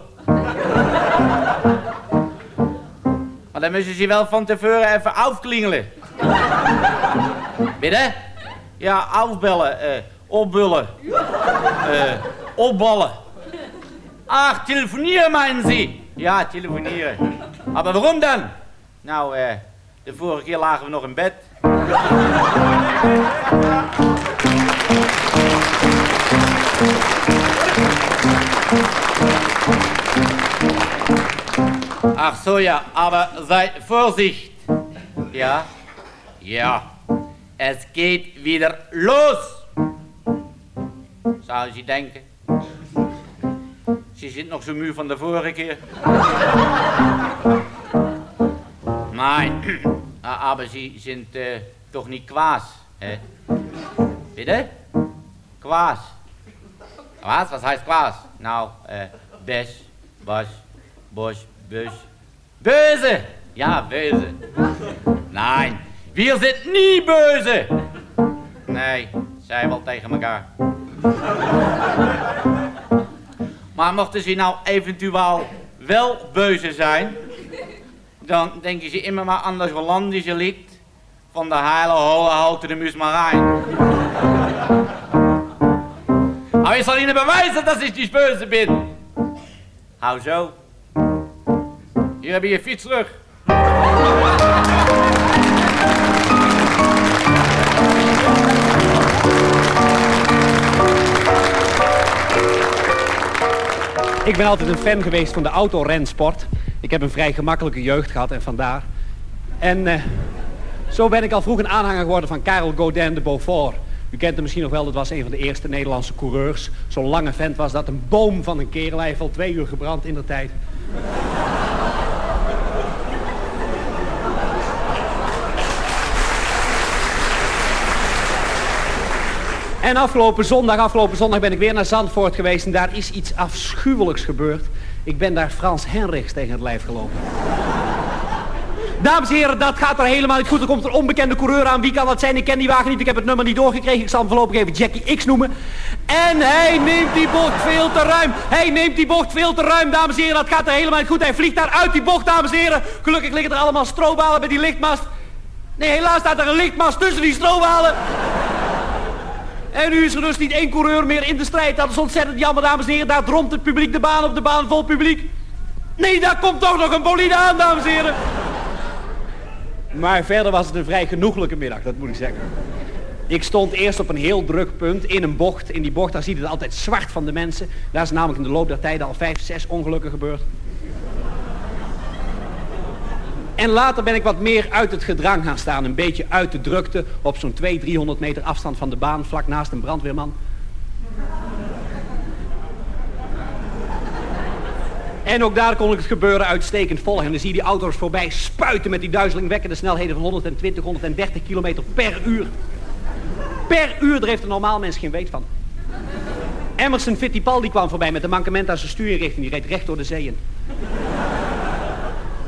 Maar dan moeten ze wel van tevoren even afklingelen. Binnen? Ja, afbellen, eh, opbullen, eh, opballen. Ach, telefonieren meinen Sie? Ja, telefonieren. Maar waarom dan? Nou, eh, de vorige keer lagen we nog in bed. Ach so, ja, aber sei Vorsicht. Ja, ja, es geht wieder los. Zou je denken? Ze zit nog zo muur van de vorige keer. Nein, aber sie sind äh, doch nicht Quas, hè? Bitte? Quas. Was? Was heißt Quas? Nou, äh, Besch, Bosch, Bosch, Büsch. Böse! Ja, böse. Nein, wir sind nie böse. Nee, zij wel tegen elkaar. Maar mochten ze nou eventueel wel beuze zijn, dan denken ze immer maar aan dat Hollandische lied van de heile holle houten de Muusmarijn. Maar ik zal Ihnen bewijzen dat ik niet böse ben. Hou zo. Hier heb je je fiets terug. Ik ben altijd een fan geweest van de autorensport. Ik heb een vrij gemakkelijke jeugd gehad en vandaar. En eh, zo ben ik al vroeg een aanhanger geworden van Karel Godin de Beaufort. U kent hem misschien nog wel, dat was een van de eerste Nederlandse coureurs. Zo'n lange vent was dat, een boom van een kerel. Hij al twee uur gebrand in de tijd. En afgelopen zondag, afgelopen zondag ben ik weer naar Zandvoort geweest en daar is iets afschuwelijks gebeurd. Ik ben daar Frans Henrichs tegen het lijf gelopen. Dames en heren, dat gaat er helemaal niet goed. Er komt een onbekende coureur aan. Wie kan dat zijn? Ik ken die wagen niet. Ik heb het nummer niet doorgekregen. Ik zal hem voorlopig even Jackie X noemen. En hij neemt die bocht veel te ruim. Hij neemt die bocht veel te ruim, dames en heren. Dat gaat er helemaal niet goed. Hij vliegt daar uit die bocht, dames en heren. Gelukkig liggen er allemaal strobalen bij die lichtmast. Nee, helaas staat er een lichtmast tussen die strobalen. En nu is er dus niet één coureur meer in de strijd. Dat is ontzettend jammer, dames en heren. Daar dromt het publiek de baan op de baan vol publiek. Nee, daar komt toch nog een bolide aan, dames en heren. Maar verder was het een vrij genoeglijke middag, dat moet ik zeggen. Ik stond eerst op een heel druk punt in een bocht. In die bocht, daar ziet het altijd zwart van de mensen. Daar is namelijk in de loop der tijden al vijf, zes ongelukken gebeurd. En later ben ik wat meer uit het gedrang gaan staan. Een beetje uit de drukte. Op zo'n 200, 300 meter afstand van de baan. Vlak naast een brandweerman. En ook daar kon ik het gebeuren uitstekend volgen. En dan zie je die auto's voorbij spuiten met die duizelingwekkende snelheden van 120, 130 kilometer per uur. Per uur, daar heeft een normaal mens geen weet van. Emerson Fittipaldi kwam voorbij met een mankement aan zijn stuurinrichting. Die reed recht door de zeeën.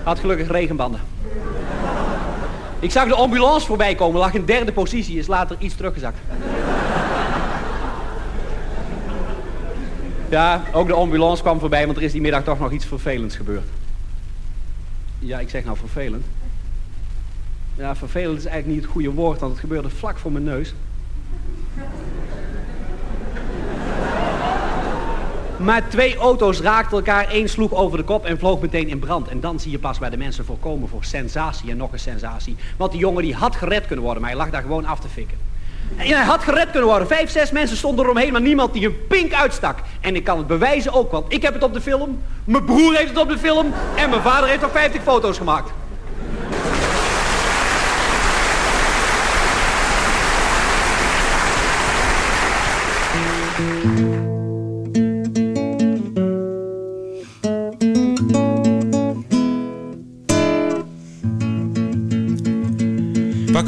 Had gelukkig regenbanden. Ik zag de ambulance voorbij komen, lag in derde positie, is later iets teruggezakt. Ja, ook de ambulance kwam voorbij, want er is die middag toch nog iets vervelends gebeurd. Ja, ik zeg nou vervelend. Ja, vervelend is eigenlijk niet het goede woord, want het gebeurde vlak voor mijn neus. Maar twee auto's raakten elkaar, één sloeg over de kop en vloog meteen in brand. En dan zie je pas waar de mensen voor komen voor sensatie en nog een sensatie. Want die jongen die had gered kunnen worden, maar hij lag daar gewoon af te fikken. Hij had gered kunnen worden. Vijf, zes mensen stonden eromheen, maar niemand die een pink uitstak. En ik kan het bewijzen ook, want ik heb het op de film. Mijn broer heeft het op de film. En mijn vader heeft ook 50 foto's gemaakt.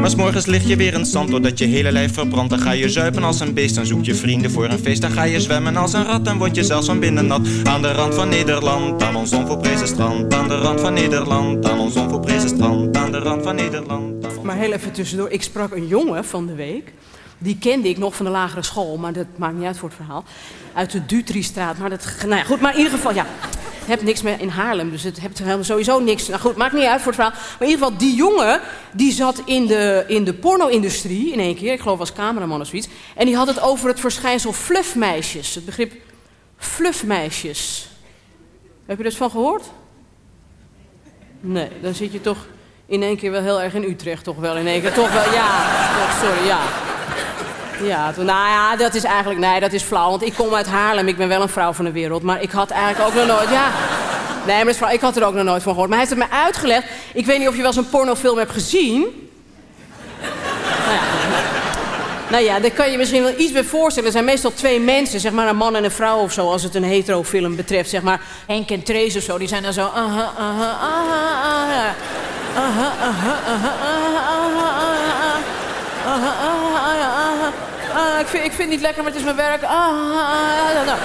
Maar s'morgens lig je weer in zand, doordat je hele lijf verbrandt Dan ga je zuipen als een beest, dan zoek je vrienden voor een feest Dan ga je zwemmen als een rat, dan word je zelfs van binnen nat Aan de rand van Nederland, aan ons onvoorprezen strand Aan de rand van Nederland, aan ons onvoorprezen strand Aan de rand van Nederland Maar heel even tussendoor, ik sprak een jongen van de week die kende ik nog van de lagere school, maar dat maakt niet uit voor het verhaal. Uit de Dutriestraat. Maar dat, nou ja, goed, maar in ieder geval, ja. Hebt niks meer in Haarlem, dus het hebt sowieso niks. Nou goed, maakt niet uit voor het verhaal. Maar in ieder geval, die jongen, die zat in de, in de porno-industrie in één keer. Ik geloof als cameraman of zoiets. En die had het over het verschijnsel fluffmeisjes. Het begrip fluffmeisjes. Heb je er van gehoord? Nee, dan zit je toch in één keer wel heel erg in Utrecht, toch wel in één keer. Toch wel, ja. Sorry, ja. Ja, toen, nou ja, dat is eigenlijk, nee, dat is flauw. Want ik kom uit Haarlem, ik ben wel een vrouw van de wereld. Maar ik had eigenlijk ook nog nooit, ja. Nee, maar ik had er ook nog nooit van gehoord. Maar hij heeft het mij uitgelegd. Ik weet niet of je wel eens een pornofilm hebt gezien. Nou ja, nou ja, daar kan je misschien wel iets bij voorstellen. Er zijn meestal twee mensen, zeg maar een man en een vrouw of zo, als het een hetero-film betreft. Zeg maar Henk en Trace of zo, die zijn dan zo. Aha, aha, aha. Aha, aha, aha, aha, aha. Aha, aha, aha. Ah, ik, vind, ik vind het niet lekker, maar het is mijn werk. Ah, ah, nou.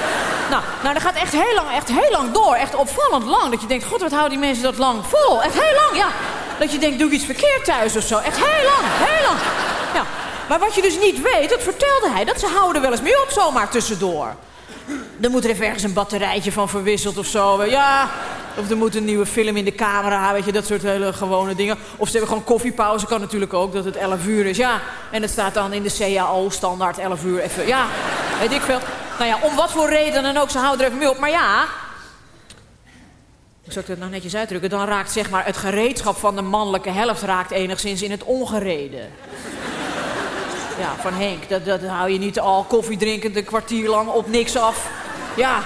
nou, nou, dat gaat echt heel lang, echt heel lang door. Echt opvallend lang. Dat je denkt, god, wat houden die mensen dat lang vol? Echt heel lang, ja. Dat je denkt, doe ik iets verkeerd thuis of zo. Echt heel lang, heel lang. Ja. Maar wat je dus niet weet, dat vertelde hij, dat ze houden wel eens mee op zomaar tussendoor. Er moet er even ergens een batterijtje van verwisseld of zo. Ja, of er moet een nieuwe film in de camera, weet je, dat soort hele gewone dingen. Of ze hebben gewoon koffiepauze, kan natuurlijk ook, dat het 11 uur is. Ja, en het staat dan in de CAO standaard 11 uur even. Ja, weet ik veel. Nou ja, om wat voor reden dan ook, ze houden er even mee op. Maar ja, zou ik het nog netjes uitdrukken, dan raakt zeg maar het gereedschap van de mannelijke helft raakt enigszins in het ongereden. Ja, van Henk, dat, dat hou je niet al koffie drinkend een kwartier lang op niks af. Ja,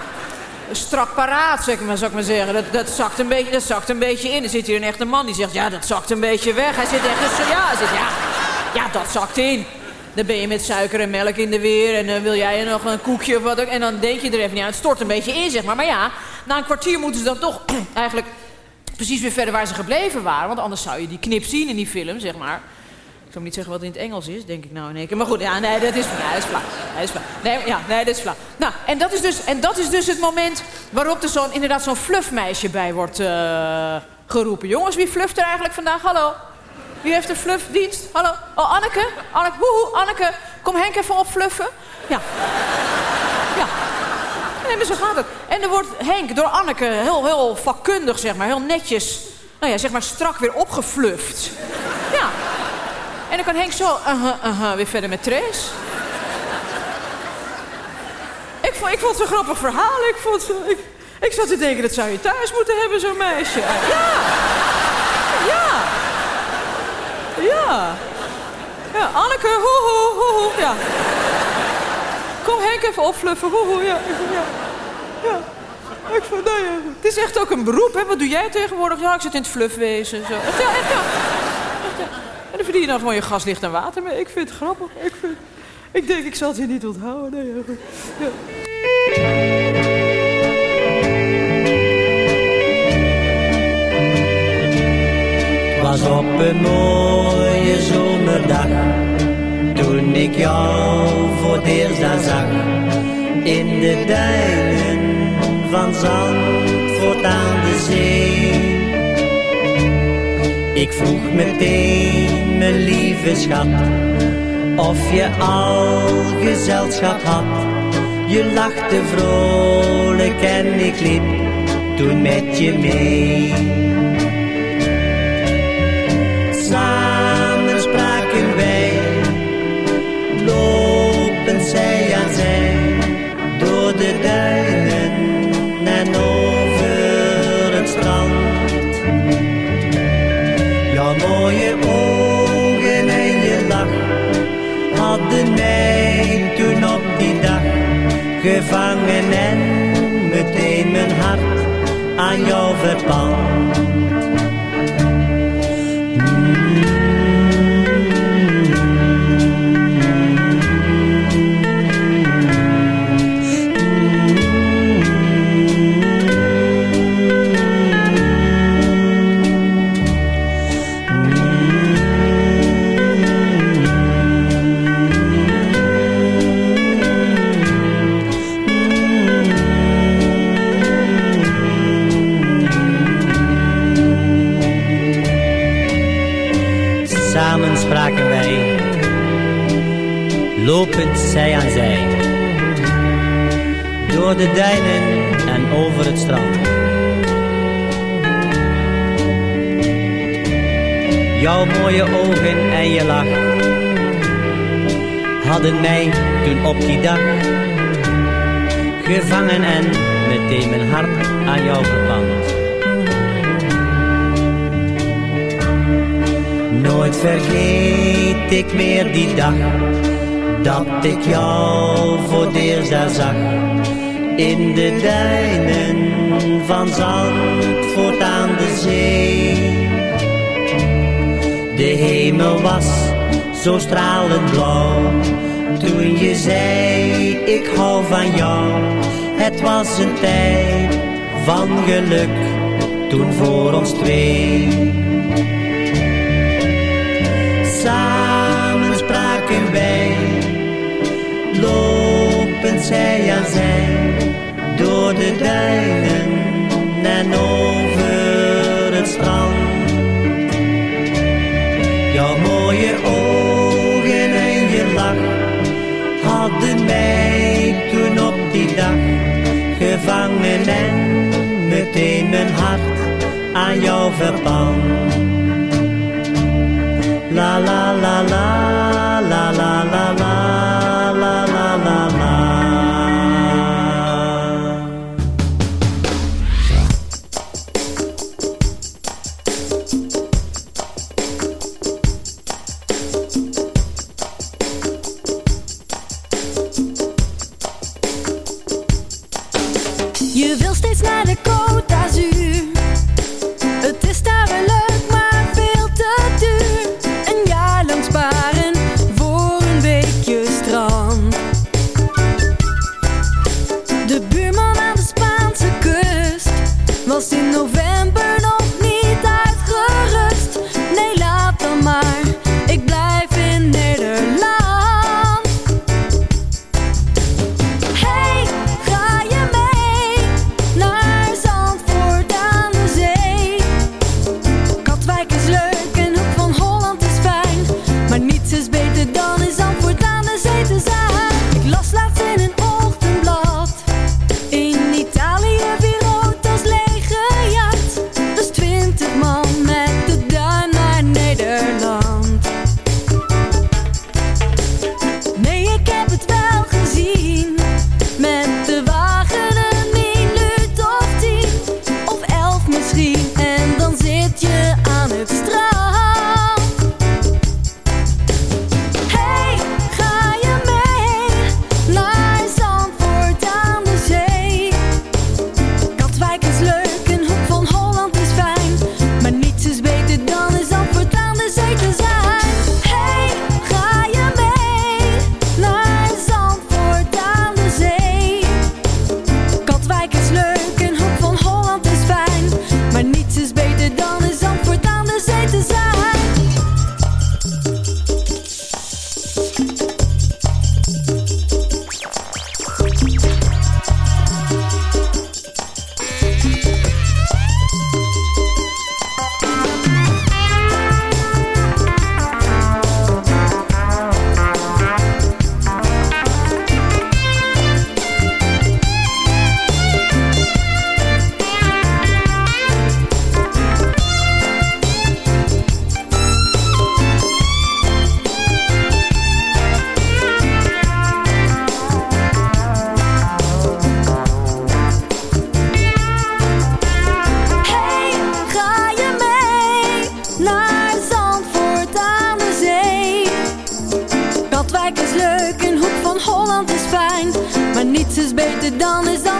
strak paraat, zeg maar, zou ik maar zeggen. Dat, dat, zakt een beetje, dat zakt een beetje in. Er zit hier een echte man die zegt, ja, dat zakt een beetje weg. Hij zit echt, dus, ja, hij ja, ja, dat zakt in. Dan ben je met suiker en melk in de weer en dan wil jij nog een koekje of wat ook. En dan denk je er even niet. Het stort een beetje in, zeg maar. Maar ja, na een kwartier moeten ze dan toch eigenlijk precies weer verder waar ze gebleven waren. Want anders zou je die knip zien in die film, zeg maar. Zou niet zeggen wat in het Engels is, denk ik nou in één. Maar goed, ja, nee, dat is, ja, dat is flauw. Is. Nee, ja, nee, dat is flauw. Nou, en dat is dus, en dat is dus het moment waarop er zo'n, inderdaad zo'n fluffmeisje bij wordt uh, geroepen. Jongens, wie flufft er eigenlijk vandaag? Hallo? Wie heeft een fluffdienst? Hallo? Oh, Anneke? Anneke, woehoe, Anneke. Kom Henk even op fluffen. Ja. Ja. Nee, maar zo gaat het. En er wordt Henk door Anneke heel, heel vakkundig, zeg maar, heel netjes, nou ja, zeg maar strak weer opgefluft. Ja. En dan kan Henk zo uh -huh, weer verder met Trace. ik, vond, ik vond het een grappig verhaal. Ik, vond, ik, ik zat te denken, dat zou je thuis moeten hebben, zo'n meisje. Ja. Ja. Ja. Ja, Anneke, ho, ho, ho, ho. Ja. Kom Henk even opfluffen, ho, ho, ja. Ja. ja. Ik vond, nou ja. Het is echt ook een beroep, hè. Wat doe jij tegenwoordig? Ja, ik zit in het fluffwezen. Zo. Ja, echt, ja. En dan verdien je dan gewoon je gas, licht en water mee. Ik vind het grappig. Ik, vind... ik denk, ik zal het je niet onthouden. Was op een mooie zomerdag Toen ik jou voor het eerst daar zag In de duinen van Zandvoort aan de zee Ik vroeg meteen, mijn lieve schat. Of je al gezelschap had, je lachte vrolijk en ik liep toen met je mee. Samen spraken wij, lopen zij aan zij, door de duinen. Gevangen en meteen mijn hart aan jou verpand. Lopend zij aan zij, door de duinen en over het strand. Jouw mooie ogen en je lach hadden mij toen op die dag gevangen en meteen mijn hart aan jou verpand. Nooit vergeet ik meer die dag dat ik jou voor het eerst zag. In de duinen van Zandvoort aan de zee. De hemel was zo stralend blauw toen je zei ik hou van jou. Het was een tijd van geluk toen voor ons twee. Zij aan zij, door de duinen en over het strand. Jouw mooie ogen en je lach hadden mij toen op die dag gevangen en meteen mijn hart aan jou verpand. La la la la la Holland is fijn. Maar niets is beter dan is Zandvoort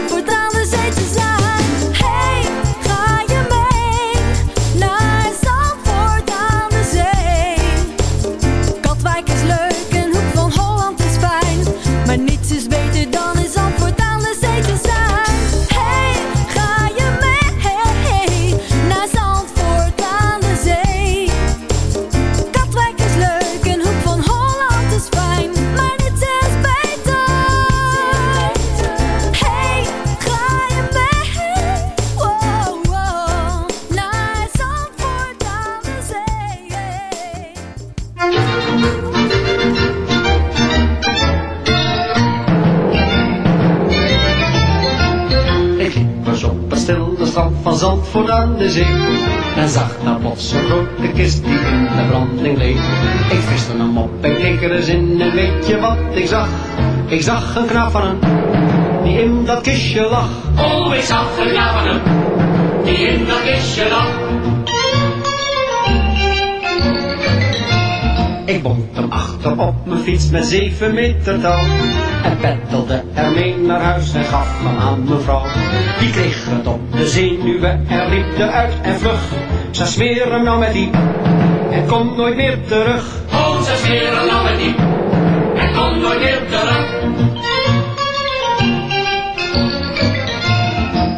keek er eens in en weet je wat ik zag? Ik zag een knaap van hem, die in dat kistje lag. Oh, ik zag een knaap van hem, die in dat kistje lag. Ik bond hem achter op mijn fiets met zeven meter touw. En peddelde ermee naar huis en gaf hem aan mevrouw Die kreeg het op de zenuwen en riep eruit en vlug. Ze smeren hem nou met die en komt nooit meer terug. Oh, ze smeren nou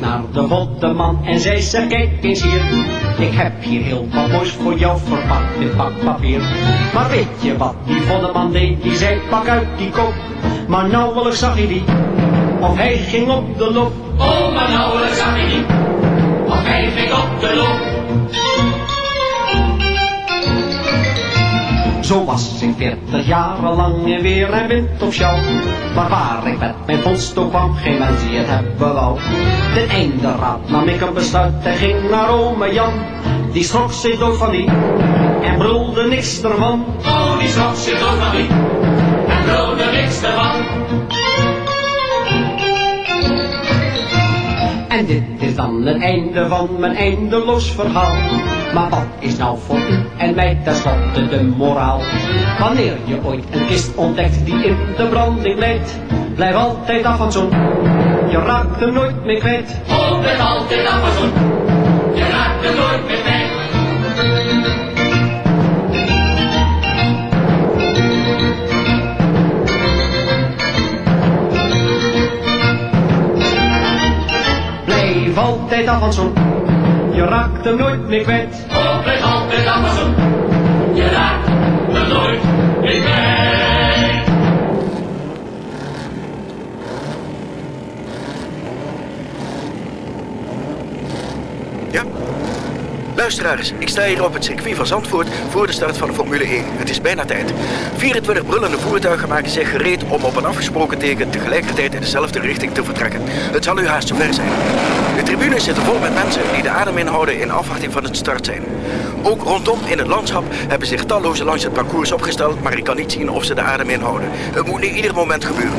Naar de botteman en zei ze kijk eens hier. Ik heb hier heel wat moois voor jou verpakt in pak papier. Maar weet je wat die voddeman deed? Die zei pak uit die kop. Maar nauwelijks zag hij die. Of hij ging op de loop. Oh, maar nauwelijks zag ik die, of hij ging op de loop. Zo was ik veertig jaren lang in weer en wind of sjouw. Maar waar ik met mijn vondst kwam, geen mens die het hebben wou. Ten einde raad nam ik een besluit en ging naar ome Jan. Die schrok zich dood van die en brulde niks ervan. Oh, die schrok zich dood van die, en brulde niks ervan. En dit is dan het einde van mijn eindeloos verhaal. Maar wat is nou voor u en mij tenslotte de moraal? Wanneer je ooit een kist ontdekt die in de branding leidt, blijf altijd af van zo'n. Je raakt hem nooit meer kwijt. Oh, blijf altijd af en toe, je raakt er nooit meer kwijt. Blijf altijd af van zo'n. Je raakt hem nooit meer kwijt. Blijf altijd af Luisteraars, ik sta hier op het circuit van Zandvoort voor de start van de Formule 1. Het is bijna tijd. 24 brullende voertuigen maken zich gereed om op een afgesproken teken tegelijkertijd in dezelfde richting te vertrekken. Het zal u haast zover zijn. De tribunes zitten vol met mensen die de adem inhouden in afwachting van het start zijn. Ook rondom in het landschap hebben zich talloze langs het parcours opgesteld, maar ik kan niet zien of ze de adem inhouden. Het moet nu ieder moment gebeuren.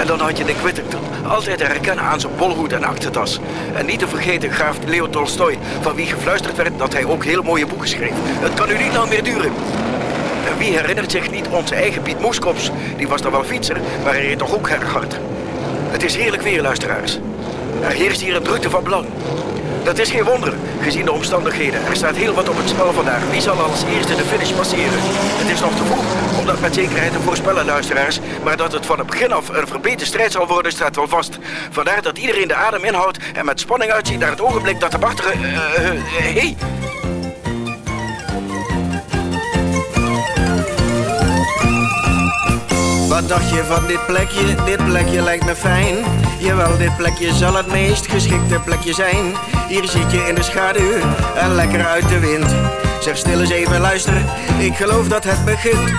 En dan had je Nick Whittington, altijd te herkennen aan zijn bolhoed en aktentas. En niet te vergeten graaf Leo Tolstoy, van wie gefluisterd werd dat hij ook heel mooie boeken schreef. Het kan u niet lang meer duren. En wie herinnert zich niet onze eigen Piet Moeskops? Die was dan wel fietser, maar hij reed toch ook erg hard. Het is heerlijk weer, luisteraars. Er heerst hier een drukte van belang. Dat is geen wonder, gezien de omstandigheden. Er staat heel wat op het spel vandaag. Wie zal als eerste de finish passeren? Het is nog te vroeg om dat met zekerheid te voorspellen, luisteraars. Maar dat het van het begin af een verbeterde strijd zal worden, staat wel vast. Vandaar dat iedereen de adem inhoudt en met spanning uitziet naar het ogenblik dat de wachter... eh, eh, eh, hey, Wat dacht je van dit plekje? Dit plekje lijkt me fijn. Jawel, dit plekje zal het meest geschikte plekje zijn. Hier zit je in de schaduw en lekker uit de wind. Zeg stil eens even luister, ik geloof dat het begint.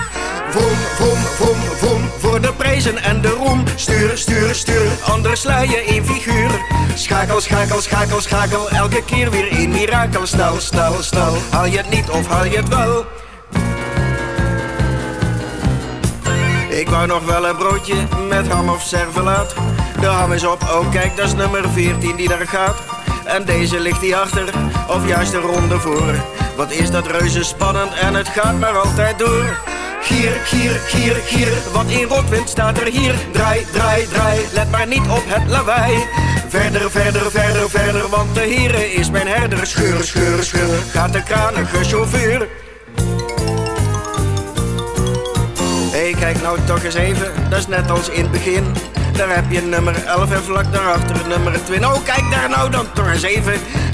Vroom, vroom, vroom, vroom, voor de prijzen en de roem. Stuur, stuur, stuur, anders sla je in figuur. Schakel, schakel, schakel, schakel, elke keer weer een mirakel. Stel, stel, stel, haal je het niet of haal je het wel? Ik wou nog wel een broodje met ham of servelaat. De ham is op, oh kijk, dat is nummer 14 die daar gaat. En deze ligt hier achter, of juist een ronde voor. Wat is dat reuze spannend en het gaat maar altijd door. Gier, gier, gier, gier, wat in rotwind staat er hier. Draai, draai, draai, let maar niet op het lawaai. Verder, verder, verder, verder, want de heren is mijn herder. Scheur, scheur, scheur, gaat de kranige chauffeur. Hé, hey, kijk nou toch eens even, dat is net als in het begin. Daar heb je nummer 11 en vlak daarachter nummer 20. Oh, kijk daar nou dan toch eens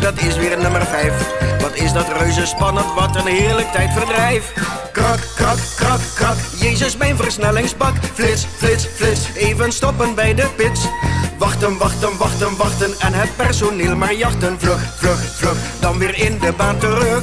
dat is weer nummer 5. Wat is dat reuze spannend, wat een heerlijk tijdverdrijf. Krak, krak, krak, krak, Jezus mijn versnellingsbak. Flits, flits, flits, even stoppen bij de pits. Wachten, wachten, wachten, wachten en het personeel maar jachten. Vlug, vlug, vlug, dan weer in de baan terug.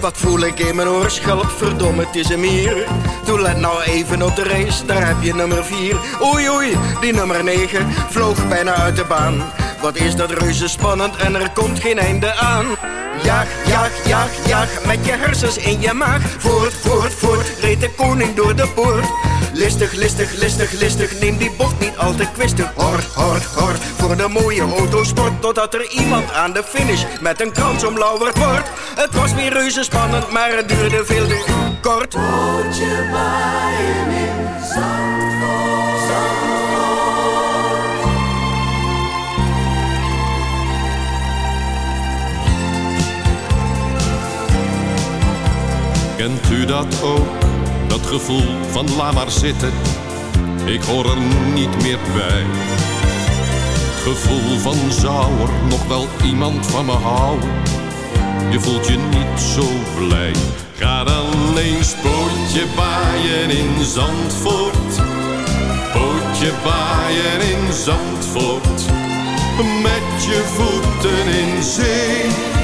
Wat voel ik in mijn oor, schelp, verdomme, het is hem hier. Doe let nou even op de race, daar heb je nummer 4. Oei oei, die nummer 9 vloog bijna uit de baan. Wat is dat reuze spannend en er komt geen einde aan. Jaag, jaag, jaag, jaag, met je hersens in je maag. Voort, voort, voort, reed de koning door de poort. Listig, listig, listig, listig, neem die bocht niet al te kwistig. Hort, hort, hort, voor de mooie autosport. Totdat er iemand aan de finish met een krans omlauwerd wordt. Het was weer reuze spannend, maar het duurde veel te kort. Moet je bijen in Kent u dat ook, dat gevoel van laat maar zitten, ik hoor er niet meer bij. Het gevoel van zou er nog wel iemand van me houden, je voelt je niet zo blij. Ga dan eens pootje baaien in Zandvoort, pootje baaien in Zandvoort, met je voeten in zee.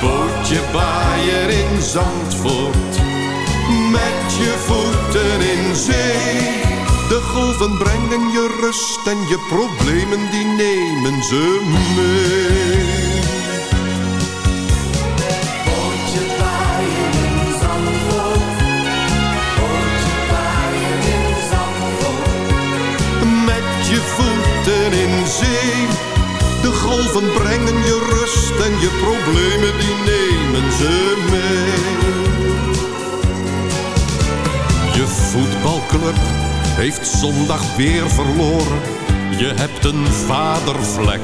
Pootje baaien in Zandvoort. Met je voeten in zee. De golven brengen je rust en je problemen die nemen ze mee. Pootje baaien in Zandvoort. Pootje baaien in Zandvoort. Met je voeten in zee. De golven brengen je problemen die nemen ze mee. Je voetbalclub heeft zondag weer verloren. Je hebt een vadervlek.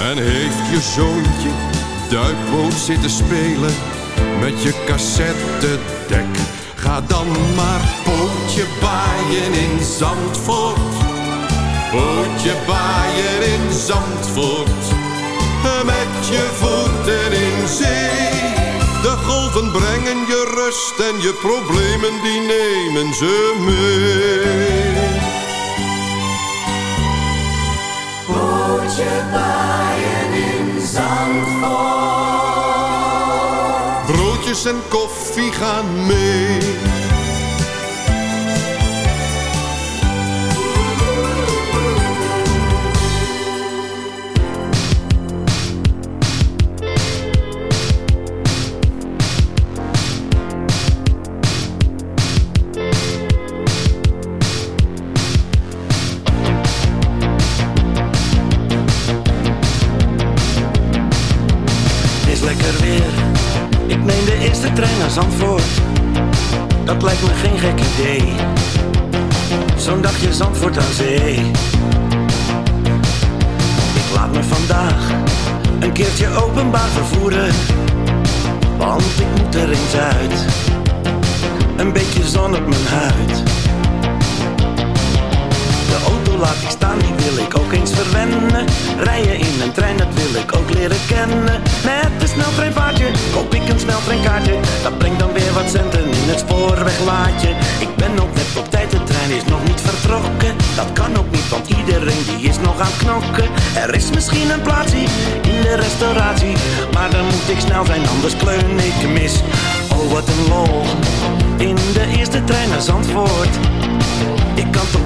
En heeft je zoontje duikboot zitten spelen met je cassettedek. Ga dan maar pootje baaien in Zandvoort. Pootje baaien in Zandvoort. Met je voeten in zee. De golven brengen je rust en je problemen die nemen ze mee. Pootje baaien in Zandvoort. Broodjes en koffie gaan mee. eerste trein naar Zandvoort. Dat lijkt me geen gek idee. Zo'n dagje Zandvoort aan zee. Ik laat me vandaag een keertje openbaar vervoeren Want ik moet er eens uit. Een beetje zon op mijn huid. Laat ik staan, die wil ik ook eens verwennen. Rijden in een trein, dat wil ik ook leren kennen. Met een sneltreinvaartje koop ik een sneltreinkaartje. Dat brengt dan weer wat centen in het spoorweglaadje. Ik ben ook net op tijd, de trein is nog niet vertrokken. Dat kan ook niet, want iedereen die is nog aan het knokken. Er is misschien een plaatsje in de restauratie. Maar dan moet ik snel zijn, anders kleun ik mis. Oh, wat een lol. In de eerste trein naar Zandvoort.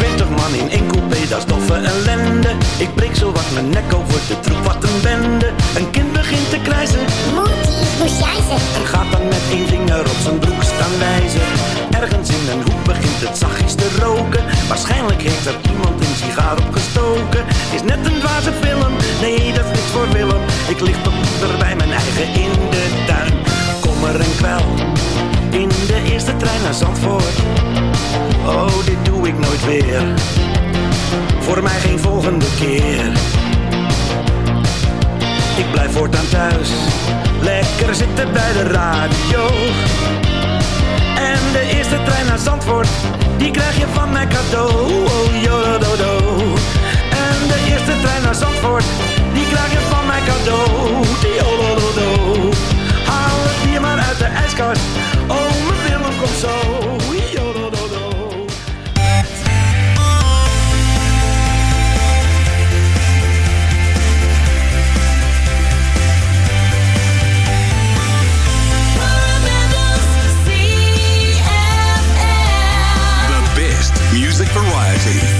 Twintig man in één coupé, dat is doffe ellende. Ik breek zo wat mijn nek over de troep, wat een bende. Een kind begint te krijzen. En gaat dan met één vinger op zijn broek staan wijzen. Ergens in een hoek begint het zachtjes te roken. Waarschijnlijk heeft er iemand een sigaar opgestoken. Is net een dwaze film, nee dat is niet voor Willem. Ik lig liever bij mijn eigen in de tuin. Kommer en kwel in de eerste trein naar Zandvoort. Oh, dit doe ik nooit weer. Voor mij geen volgende keer. Ik blijf voortaan thuis. Lekker zitten bij de radio. En de eerste trein naar Zandvoort Die krijg je van mij cadeau. Oh, jodododo En de eerste trein naar Zandvoort Die krijg je van mij cadeau uit de ijskast Oh, mijn Willem komt zo Jodododo The best music variety.